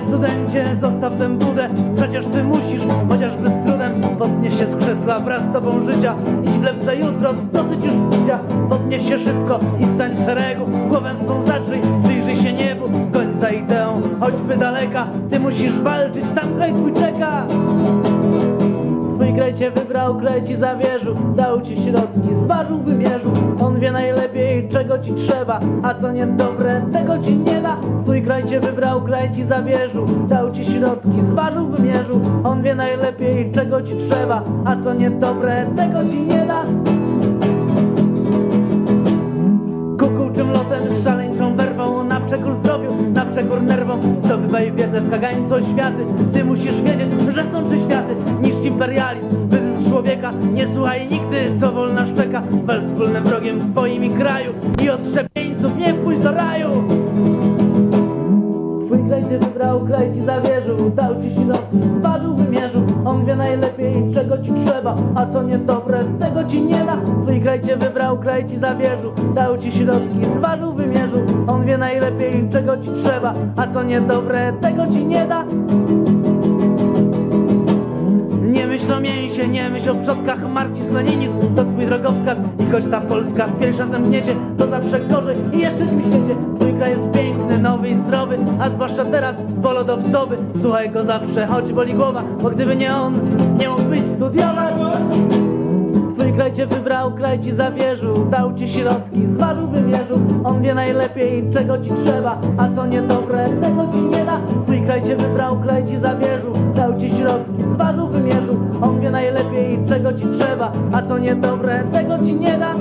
głowę budę. Przecież ty musisz, chociażby z trudem Podnieść się z krzesła wraz z tobą życia. Idź w lepsze jutro, dosyć już picia Podnieś się szybko i stań w szeregu. Głowę swą zatrzyj, przyjrzyj się niebu. Goń za ideą, choćby daleka. Ty musisz walczyć, tam kraj twój czeka. Twój kraj cię wybrał, kraj ci zawierzył. Dał ci środki, zważył, wymierzył On wie najlepiej, czego ci trzeba. A co niedobre, tego ci nie da Kraj cię wybrał, kraj ci zawierzył Dał ci środki, zważył, wymierzył. On wie najlepiej, czego ci trzeba A co niedobre, tego ci nie da. Kukułczym lotem, szaleńczą werwą Na przekór zdrowiu, na przekór nerwom. Zdobywaj wiedzę w kagańcu światy. Ty musisz wiedzieć, że są trzy światy. Niszcz imperializm, wyzysk człowieka. Nie słuchaj nigdy, co wolna szczeka. Wal wspólnym wrogiem w twoim i kraju. I od szczepieńców nie pójdź do raju cię wybrał, kraj ci zawierzył Dał ci środki, zważył, wymierzył. On wie najlepiej, czego ci trzeba A co niedobre, tego ci nie da. Twój kraj cię wybrał, kraj ci zawierzył Dał ci środki, zważył, wymierzył. On wie najlepiej, czego ci trzeba A co niedobre, tego ci nie da. Nie myśl o mięsie, nie myśl o przodkach Marcin Leninizm to twój drogowskaz I choć ta Polska. Pierwsza zemkniecie To zawsze gorzej. I jeszcze mi świecie zdrowy A zwłaszcza teraz polodowcowy. Słuchaj go zawsze, choć boli głowa Bo gdyby nie on, nie mógłbyś studiować. Twój kraj cię wybrał, kraj ci zawierzył Dał ci środki, zważył, wymierzył On wie najlepiej, czego ci trzeba A co niedobre, tego ci nie da. Twój kraj cię wybrał, kraj ci zawierzył Dał ci środki, zważył, wymierzył On wie najlepiej, czego ci trzeba A co niedobre, tego ci nie da